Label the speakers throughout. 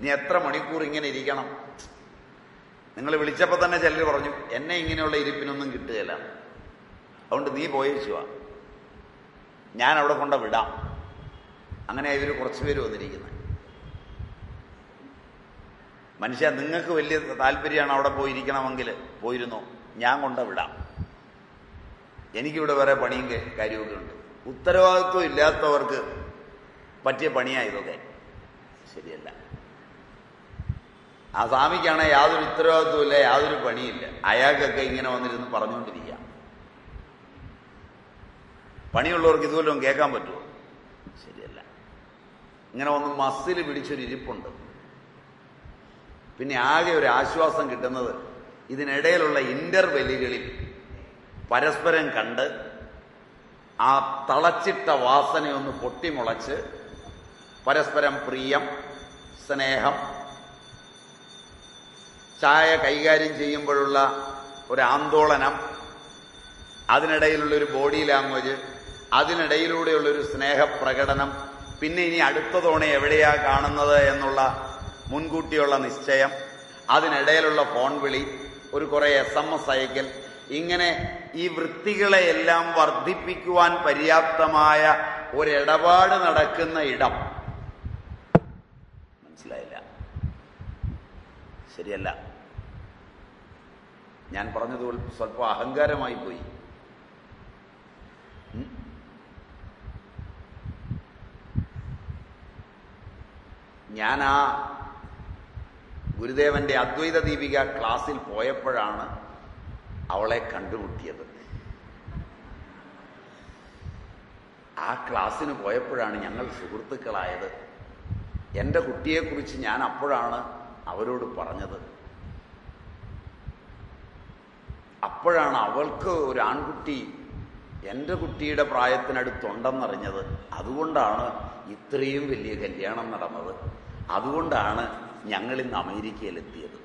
Speaker 1: നീ എത്ര മണിക്കൂർ ഇങ്ങനെ ഇരിക്കണം? നിങ്ങൾ വിളിച്ചപ്പോൾ തന്നെ ചിലർ പറഞ്ഞു എന്നെ ഇങ്ങനെയുള്ള ഇരിപ്പിനൊന്നും കിട്ടുകയില്ല. അതുകൊണ്ട് നീ പോയേച്ചുവാ ഞാൻ അവിടെ കൊണ്ട വിടാം. അങ്ങനെ ഇവർ കുറച്ച് പേര് വന്നിരിക്കുന്നത് മനുഷ്യ നിങ്ങൾക്ക് വലിയ താല്പര്യമാണ് അവിടെ പോയിരിക്കണമെങ്കിൽ പോയിരുന്നു? ഞാൻ കൊണ്ട വിടാം. എനിക്കിവിടെ വേറെ പണിയും കാര്യമൊക്കെ ഉണ്ട്. ഉത്തരവാദിത്വം ഇല്ലാത്തവർക്ക് പറ്റിയ പണിയായതൊക്കെ ശരിയല്ല. ആ സ്വാമിക്കാണ് യാതൊരു ഉത്തരവാദിത്വമില്ല യാതൊരു പണിയില്ല അയാൾക്കൊക്കെ ഇങ്ങനെ വന്നിരുന്ന് പറഞ്ഞുകൊണ്ടിരിക്കാം പണിയുള്ളവർക്ക് ഇതുവല്ലതും കേൾക്കാൻ പറ്റുമോ? ശരിയല്ല. ഇങ്ങനെ വന്ന് മസിൽ പിടിച്ചൊരു ഇരിപ്പുണ്ട്. പിന്നെ ആകെ ഒരു ആശ്വാസം കിട്ടുന്നത് ഇതിനിടയിലുള്ള ഇന്റർവെല്ലുകളിൽ പരസ്പരം കണ്ട് ആ തളച്ചിട്ട വാസനയൊന്ന് പൊട്ടിമുളച്ച് പരസ്പരം പ്രിയം സ്നേഹം ചായ കൈകാര്യം ചെയ്യുമ്പോഴുള്ള ഒരു ആന്തോളനം അതിനിടയിലുള്ള ഒരു ബോഡി ലാംഗ്വേജ് അതിനിടയിലൂടെയുള്ള ഒരു സ്നേഹപ്രകടനം പിന്നെ ഇനി അടുത്ത തവണ എവിടെയാ കാണുന്നത് എന്നുള്ള മുൻകൂട്ടിയുള്ള നിശ്ചയം അതിനിടയിലുള്ള ഫോൺ വിളി ഒരു കുറെ എസ് എം എസ് അയക്കൽ ഇങ്ങനെ ഈ വൃത്തികളെയെല്ലാം വർദ്ധിപ്പിക്കുവാൻ പര്യാപ്തമായ ഒരിടപാട് നടക്കുന്ന ഇടം. മനസ്സിലായില്ല? ശരിയല്ല. ഞാൻ പറഞ്ഞത് സ്വല്പം അഹങ്കാരമായി പോയി? ഞാൻ ആ ഗുരുദേവന്റെ അദ്വൈത ദീപിക ക്ലാസ്സിൽ പോയപ്പോഴാണ് അവളെ കണ്ടുമുട്ടിയത്. ആ ക്ലാസ്സിന് പോയപ്പോഴാണ് ഞങ്ങൾ സുഹൃത്തുക്കളായത്. എന്റെ കുട്ടിയെക്കുറിച്ച് ഞാൻ അപ്പോഴാണ് അവരോട് പറഞ്ഞത്. അപ്പോഴാണ് അവൾക്ക് ഒരു ആൺകുട്ടി എന്റെ കുട്ടിയുടെ പ്രായത്തിനടുത്തുണ്ടെന്നറിഞ്ഞത്. അതുകൊണ്ടാണ് ഇത്രയും വലിയ കല്യാണം നടന്നത്. അതുകൊണ്ടാണ് ഞങ്ങൾ ഇന്ന് അമേരിക്കയിലെത്തിയത്.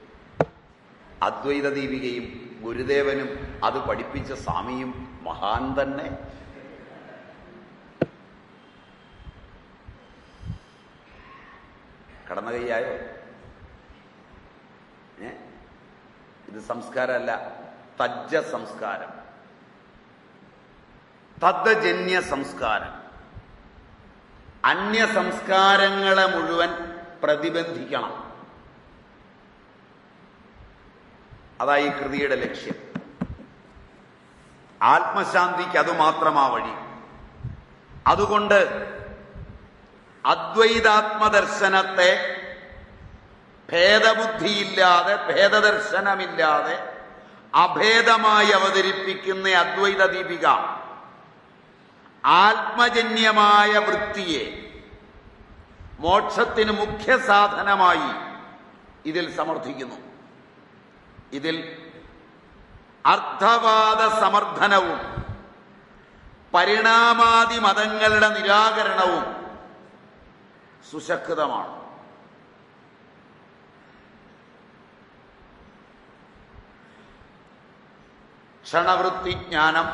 Speaker 1: അദ്വൈത ദീപികയും ഗുരുദേവനും അത് പഠിപ്പിച്ച സ്വാമിയും മഹാൻ തന്നെ. കടന്ന കൈയായോ? ഇത് സംസ്കാരമല്ല. തജ്ജ സംസ്കാരം തദ്ജന്യ സംസ്കാരം അന്യ സംസ്കാരങ്ങളെ മുഴുവൻ പ്രതിബന്ധിക്കണം. അതാ ഈ കൃതിയുടെ ലക്ഷ്യം. ആത്മശാന്തിക്ക് അതുമാത്രമാ വഴി. അതുകൊണ്ട് അദ്വൈതാത്മദർശനത്തെ ഭേദബുദ്ധിയില്ലാതെ ഭേദദർശനമില്ലാതെ അഭേദമായി അവതരിപ്പിക്കുന്ന അദ്വൈത ദീപിക ആത്മജന്യമായ വൃത്തിയെ മോക്ഷത്തിന് മുഖ്യ സാധനമായി ഇതിൽ സമർത്ഥിക്കുന്നു. ഇതിൽ അർത്ഥവാദ സമർത്ഥനവും പരിണാമാദി മതങ്ങളുടെ നിരാകരണവും സുശക്തമാണ്. ക്ഷണവൃത്തിജ്ഞാനം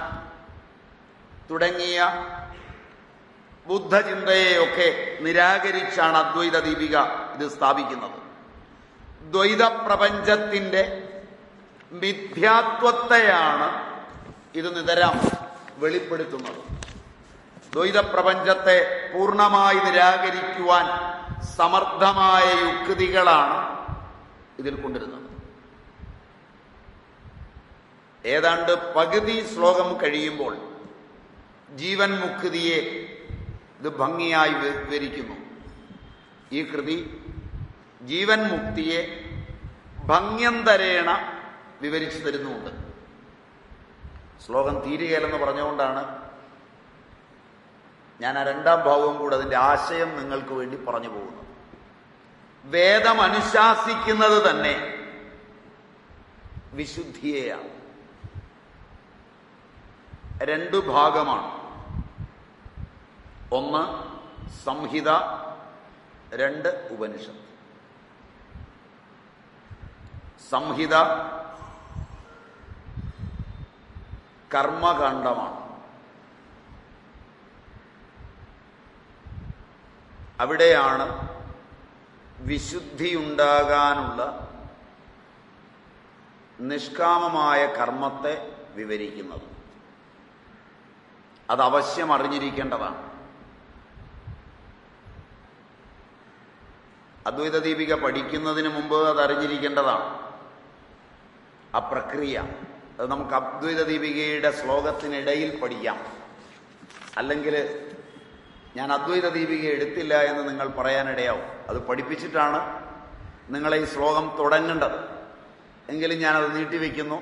Speaker 1: തുടങ്ങിയ ബുദ്ധചിന്തയെയൊക്കെ നിരാകരിച്ചാണ് അദ്വൈത ദീപിക ഇത് സ്ഥാപിക്കുന്നത്. ദ്വൈത പ്രപഞ്ചത്തിന്റെ മിഥ്യാത്വത്തെയാണ് ഇത് നിതരാം വെളിപ്പെടുത്തുന്നത്. ദ്വൈതപ്രപഞ്ചത്തെ പൂർണമായി നിരാകരിക്കുവാൻ സമർത്ഥമായ യുക്തികളാണ് ഇതിൽ കൊണ്ടിരുന്നത്. ഏതാണ്ട് പകുതി ശ്ലോകം കഴിയുമ്പോൾ ജീവൻ മുക്തിയെ ഇത് ഭംഗിയായി വിവരിക്കുന്നു. ഈ കൃതി ജീവൻ മുക്തിയെ ഭംഗ്യന്തരേണ വിവരിച്ചു തരുന്നുമുണ്ട്. ശ്ലോകം തീരുകയില്ലെന്ന് പറഞ്ഞുകൊണ്ടാണ് ഞാൻ ആ രണ്ടാം ഭാവവും കൂടെ അതിന്റെ ആശയം നിങ്ങൾക്ക് വേണ്ടി പറഞ്ഞു പോകുന്നു വേദം അനുശാസിക്കുന്നത് തന്നെ വിശുദ്ധിയെയാണ്. രണ്ടു ഭാഗമാണ്. ഒന്ന് സംഹിത രണ്ട് ഉപനിഷത്ത്. സംഹിത കർമ്മകാണ്ഡമാണ്. അവിടെയാണ് വിശുദ്ധിയുണ്ടാകാനുള്ള നിഷ്കാമമായ കർമ്മത്തെ വിവരിക്കുന്നത്. അത് അവശ്യം അറിഞ്ഞിരിക്കേണ്ടതാണ്. അദ്വൈത ദീപിക പഠിക്കുന്നതിന് മുമ്പ് അത് അറിഞ്ഞിരിക്കേണ്ടതാണ്. ആ പ്രക്രിയ. അത് നമുക്ക് അദ്വൈത ദീപികയുടെ ശ്ലോകത്തിനിടയിൽ പഠിക്കാം. അല്ലെങ്കിൽ ഞാൻ അദ്വൈത ദീപിക എടുത്തില്ല എന്ന് നിങ്ങൾ പറയാനിടയാവും. അത് പഠിപ്പിച്ചിട്ടാണ് നിങ്ങളെ ഈ ശ്ലോകം തുടങ്ങേണ്ടത്. എങ്കിലും ഞാനത് നീട്ടിവെക്കുന്നു.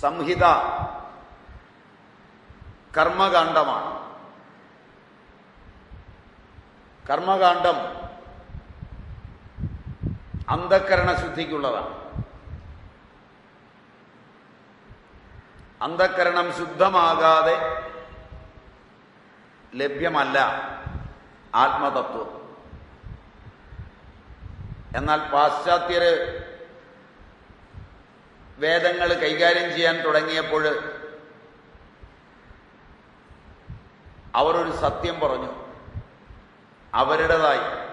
Speaker 1: സംഹിത കർമ്മകാന്ഡമാണ്. കർമ്മകാന്ഡം അന്ധക്കരണ ശുദ്ധിക്കുള്ളതാണ് അന്ധക്കരണം ശുദ്ധമാകാതെ ലഭ്യമല്ല ആത്മതത്വം. എന്നാൽ പാശ്ചാത്യര് വേദങ്ങൾ കൈകാര്യം ചെയ്യാൻ തുടങ്ങിയപ്പോൾ അവർ ഒരു സത്യം പറഞ്ഞു. അവരുടേതായി.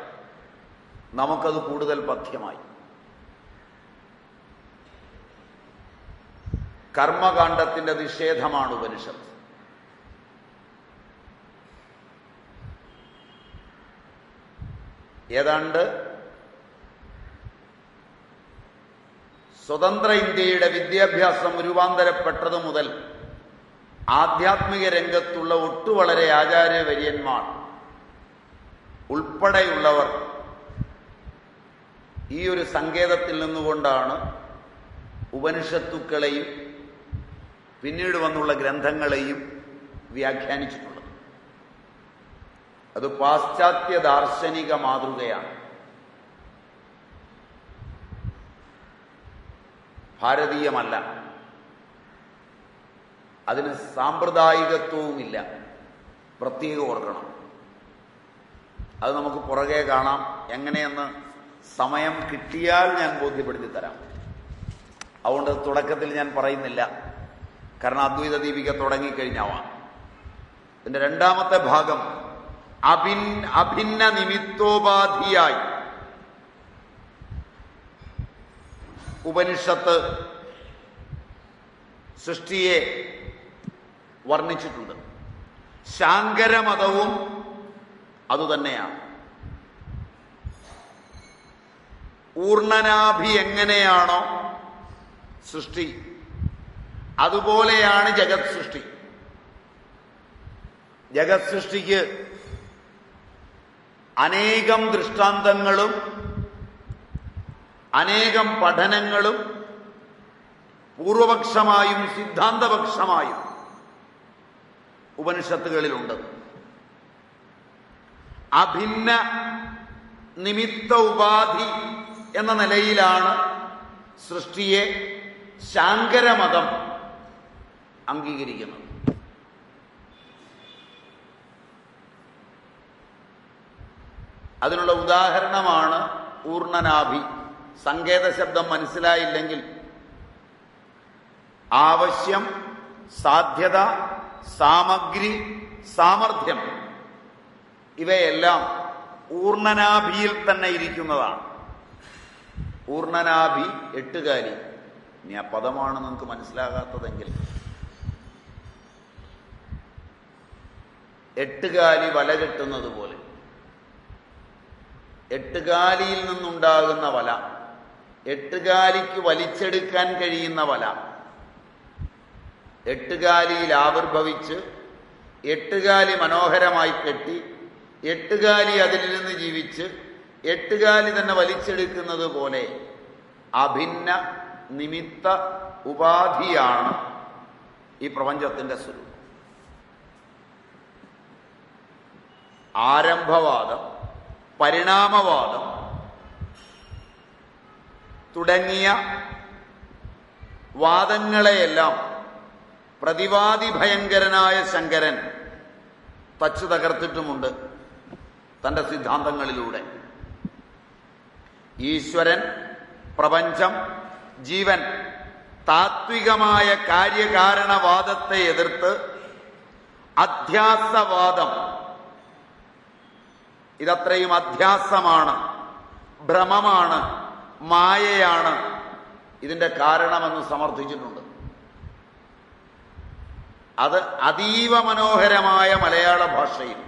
Speaker 1: നമുക്കത് കൂടുതൽ പഥ്യമായി കർമ്മകാന്ഡത്തിന്റെ നിഷേധമാണ് ഉപനിഷത്ത്. ഏതാണ്ട് സ്വതന്ത്ര ഇന്ത്യയുടെ വിദ്യാഭ്യാസം രൂപാന്തരപ്പെട്ടതു മുതൽ ആധ്യാത്മിക രംഗത്തുള്ള ഒട്ടുവളരെ ആചാര്യവര്യന്മാർ ഉൾപ്പെടെയുള്ളവർ ഈ ഒരു സങ്കേതത്തിൽ നിന്നുകൊണ്ടാണ് ഉപനിഷത്തുക്കളെയും പിന്നീട് വന്നുള്ള ഗ്രന്ഥങ്ങളെയും വ്യാഖ്യാനിച്ചിട്ടുള്ളത്. അത് പാശ്ചാത്യ ദാർശനിക മാതൃകയാണ്. ഭാരതീയമല്ല. അതിന് സാമ്പ്രദായികത്വവുമില്ല. പ്രത്യേകം ഓർക്കണം. അത് നമുക്ക് പുറകെ കാണാം. എങ്ങനെയെന്ന് സമയം കിട്ടിയാൽ ഞാൻ ബോധ്യപ്പെടുത്തി തരാം. അതുകൊണ്ട് തുടക്കത്തിൽ ഞാൻ പറയുന്നില്ല. കാരണം അദ്വൈത ദീപിക തുടങ്ങിക്കഴിഞ്ഞാവാം. ഇതിന്റെ രണ്ടാമത്തെ ഭാഗം അഭിൻ അഭിന്ന നിമിത്തോപാധിയായി. ഉപനിഷത്ത് സൃഷ്ടിയെ വർണിച്ചിട്ടുണ്ട്. ശാങ്കരമതവും അതുതന്നെയാണ്. ഊർണനാഭി എങ്ങനെയാണോ സൃഷ്ടി അതുപോലെയാണ് ജഗത് സൃഷ്ടി ജഗത് സൃഷ്ടിക്ക് അനേകം ദൃഷ്ടാന്തങ്ങളും അനേകം പഠനങ്ങളും പൂർവപക്ഷമായും സിദ്ധാന്തപക്ഷമായും ഉപനിഷത്തുകളിലുണ്ട്. അഭിന്ന നിമിത്ത ഉപാധി എന്ന നിലയിലാണ് സൃഷ്ടിയെ ശാങ്കരമതം അംഗീകരിക്കുന്നത്. അതിനുള്ള ഉദാഹരണമാണ് ഊർണനാഭി. സങ്കേത ശബ്ദം മനസ്സിലായില്ലെങ്കിൽ ആവശ്യം സാധ്യത സാമഗ്രി സാമർഥ്യം. ഇവയെല്ലാം ഊർണനാഭിയിൽ തന്നെ ഇരിക്കുന്നതാണ്. ഊർണനാഭി എട്ടുകാലി. ഇനി ആ പദമാണ് നിങ്ങൾക്ക് മനസ്സിലാകാത്തതെങ്കിൽ. എട്ടുകാലി വല കെട്ടുന്നത് പോലെ. എട്ടുകാലിയിൽ നിന്നുണ്ടാകുന്ന വല. എട്ടുകാലിക്ക് വലിച്ചെടുക്കാൻ കഴിയുന്ന വല. എട്ടുകാലിയിൽ ആവിർഭവിച്ച് എട്ടുകാലി മനോഹരമായി കെട്ടി എട്ടുകാലി അതിൽ നിന്ന് ജീവിച്ച് എട്ടുകാലി തന്നെ വലിച്ചെടുക്കുന്നത് പോലെ അഭിന്ന നിമിത്ത ഉപാധിയാണ് ഈ പ്രപഞ്ചത്തിന്റെ സ്വരൂപം. ആരംഭവാദം പരിണാമവാദം തുടങ്ങിയ വാദങ്ങളെയെല്ലാം പ്രതിവാദി ഭയങ്കരനായ ശങ്കരൻ തച്ചു തകർത്തിട്ടുമുണ്ട് തന്റെ സിദ്ധാന്തങ്ങളിലൂടെ. ഈശ്വരൻ പ്രപഞ്ചം ജീവൻ താത്വികമായ കാര്യകാരണവാദത്തെ എതിർത്ത് അധ്യാസവാദം. ഇതത്രയും അധ്യാസമാണ് ഭ്രമമാണ് മായയാണ് ഇതിന്റെ കാരണമെന്ന് സമർത്ഥിച്ചിട്ടുണ്ട്. അത് അതീവ മനോഹരമായ മലയാള ഭാഷയിൽ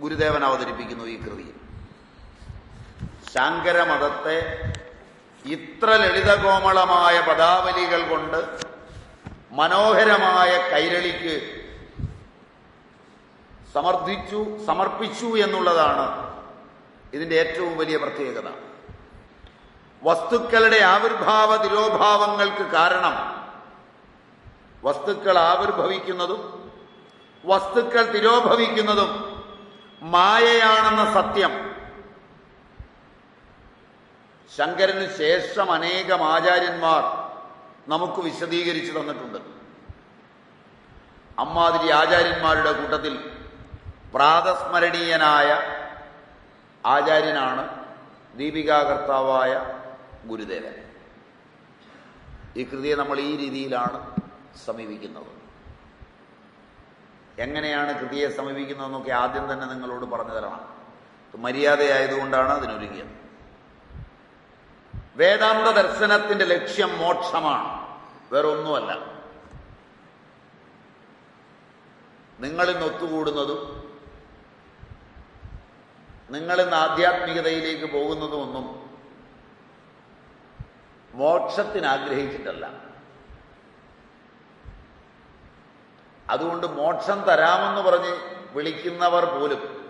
Speaker 1: ഗുരുദേവൻ അവതരിപ്പിക്കുന്നു ഈ കൃതിയിൽ ശങ്കരമതത്തെ ഇത്ര ലളിതകോമളമായ പദാവലികൾ കൊണ്ട് മനോഹരമായ കൈരളിക്ക് സമർദ്ദിച്ചു സമർപ്പിച്ചു എന്നുള്ളതാണ് ഇതിന്റെ ഏറ്റവും വലിയ പ്രത്യേകത. വസ്തുക്കളുടെ ആവിർഭാവ തിരോഭാവങ്ങൾക്ക് കാരണം വസ്തുക്കൾ ആവിർഭവിക്കുന്നതും വസ്തുക്കൾ തിരോഭവിക്കുന്നതും മായയാണെന്ന സത്യം. ശങ്കരന് ശേഷം അനേകം ആചാര്യന്മാർ നമുക്ക് വിശദീകരിച്ചു തന്നിട്ടുണ്ട്. അമ്മാതിരി ആചാര്യന്മാരുടെ കൂട്ടത്തിൽ പ്രാതസ്മരണീയനായ ആചാര്യനാണ് ദീപികാകർത്താവായ ഗുരുദേവൻ. ഈ കൃതിയെ നമ്മൾ ഈ രീതിയിലാണ് സമീപിക്കുന്നത്. എങ്ങനെയാണ് കൃതിയെ സമീപിക്കുന്നതെന്നൊക്കെ ആദ്യം തന്നെ നിങ്ങളോട് പറഞ്ഞു തരണം. മര്യാദയായതുകൊണ്ടാണ് അതിനൊരുങ്ങിയത്. വേദാന്ത ദർശനത്തിന്റെ ലക്ഷ്യം മോക്ഷമാണ്. വേറൊന്നുമല്ല. നിങ്ങളിന്ന് ഒത്തുകൂടുന്നതും നിങ്ങളിന്ന് ആധ്യാത്മികതയിലേക്ക് പോകുന്നതും ഒന്നും ആഗ്രഹിച്ചിട്ടല്ല അതുകൊണ്ട് മോക്ഷം തരാമെന്ന് പറഞ്ഞ് വിളിക്കുന്നവർ പോലും.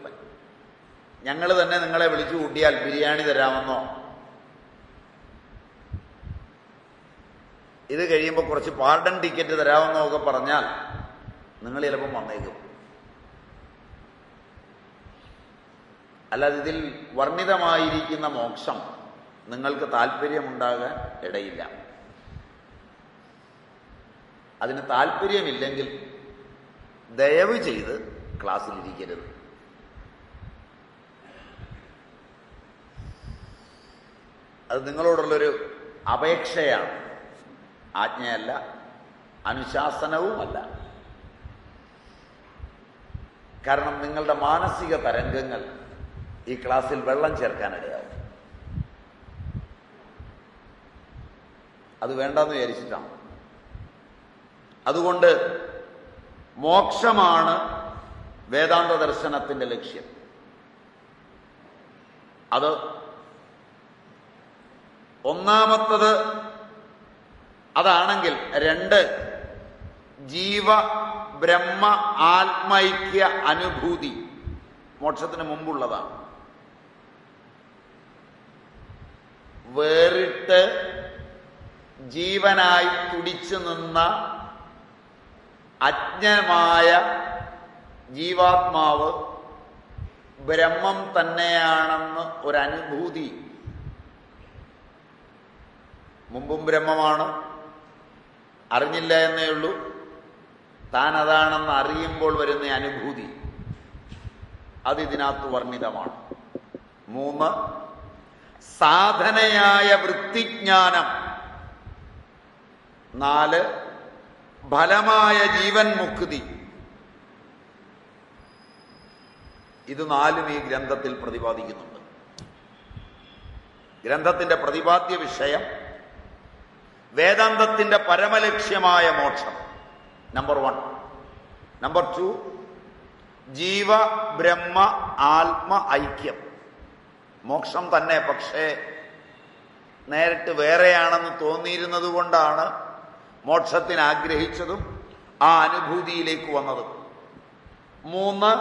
Speaker 1: ഞങ്ങൾ തന്നെ നിങ്ങളെ വിളിച്ചു കൂട്ടിയാൽ ബിരിയാണി തരാമെന്നോ? ഇത് കഴിയുമ്പോൾ കുറച്ച് പാർഡൺ ടിക്കറ്റ് തരാമെന്നോ ഒക്കെ പറഞ്ഞാൽ നിങ്ങൾ ചിലപ്പം വന്നേക്കും. അല്ലാതെ ഇതിൽ വർണിതമായിരിക്കുന്ന മോക്ഷം നിങ്ങൾക്ക് താല്പര്യമുണ്ടാകാൻ ഇടയില്ല. അതിന് താല്പര്യമില്ലെങ്കിൽ ദയവ് ചെയ്ത് ക്ലാസ്സിലിരിക്കരുത്. അത് നിങ്ങളോടുള്ളൊരു അപേക്ഷയാണ്. ആജ്ഞയല്ല അനുശാസനവുമല്ല. കാരണം നിങ്ങളുടെ മാനസിക തരംഗങ്ങൾ ഈ ക്ലാസ്സിൽ വെള്ളം ചേർക്കാനിടയാവും. അത് വേണ്ടെന്ന് വിചാരിച്ചിട്ടാണ്. അതുകൊണ്ട് മോക്ഷമാണ് വേദാന്ത ദർശനത്തിന്റെ ലക്ഷ്യം. അത് ഒന്നാമത്തത് അതാണെങ്കിൽ രണ്ട് ജീവ ബ്രഹ്മ ആത്മൈക്യ അനുഭൂതി മോക്ഷത്തിന് മുമ്പുള്ളതാണ്. വേറിട്ട് ജീവനായി തുടിച്ചു നിന്ന അജ്ഞമായ ജീവാത്മാവ് ബ്രഹ്മം തന്നെയാണെന്ന് ഒരനുഭൂതി. മുമ്പും ബ്രഹ്മമാണ്. അറിഞ്ഞില്ല എന്നേ ഉള്ളൂ. താൻ അതാണെന്ന് അറിയുമ്പോൾ വരുന്ന അനുഭൂതി. അത് വർണിതമാണ്. മൂന്ന് സാധനയായ വൃത്തിജ്ഞാനം. നാല് ഫലമായ ജീവൻ മുക്തി. ഇത് നാലും ഈ ഗ്രന്ഥത്തിൽ പ്രതിപാദിക്കുന്നുണ്ട്. ഗ്രന്ഥത്തിന്റെ പ്രതിപാദ്യ വിഷയം വേദാന്തത്തിന്റെ പരമലക്ഷ്യമായ മോക്ഷം. നമ്പർ വൺ നമ്പർ ടു ജീവ ബ്രഹ്മ ആത്മ ഐക്യം. മോക്ഷം തന്നെ പക്ഷേ നേരിട്ട് വേറെയാണെന്ന് തോന്നിയിരുന്നത് കൊണ്ടാണ് മോക്ഷത്തിന് ആഗ്രഹിച്ചതും ആ അനുഭൂതിയിലേക്ക് വന്നതും. മൂന്ന്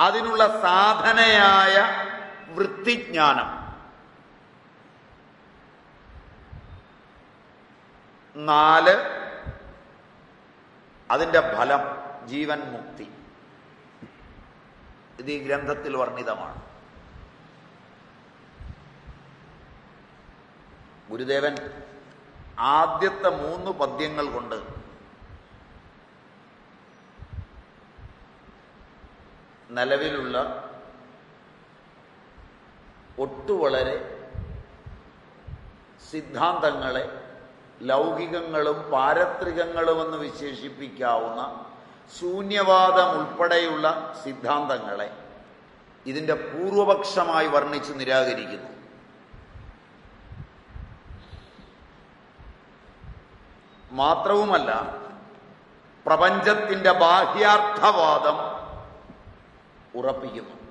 Speaker 1: അതിനുള്ള സാധനയായ വൃത്തിജ്ഞാനം. നാല് അതിന്റെ ഫലം ജീവൻ മുക്തി. ഇത് ഈ ഗ്രന്ഥത്തിൽ വർണിതമാണ്. ഗുരുദേവൻ ആദ്യത്തെ മൂന്ന് പദ്യങ്ങൾ കൊണ്ട്. നിലവിലുള്ള ഒട്ടുവളരെ സിദ്ധാന്തങ്ങളെ ലൗകികങ്ങളും പാരത്രികങ്ങളുമെന്ന് വിശേഷിപ്പിക്കാവുന്ന ശൂന്യവാദം ഉൾപ്പെടെയുള്ള സിദ്ധാന്തങ്ങളെ ഇതിന്റെ പൂർവപക്ഷമായി വർണിച്ച് നിരാകരിക്കുന്നു. മാത്രവുമല്ല പ്രപഞ്ചത്തിന്റെ ബാഹ്യാർത്ഥവാദം ഉറപ്പിക്കുന്നു.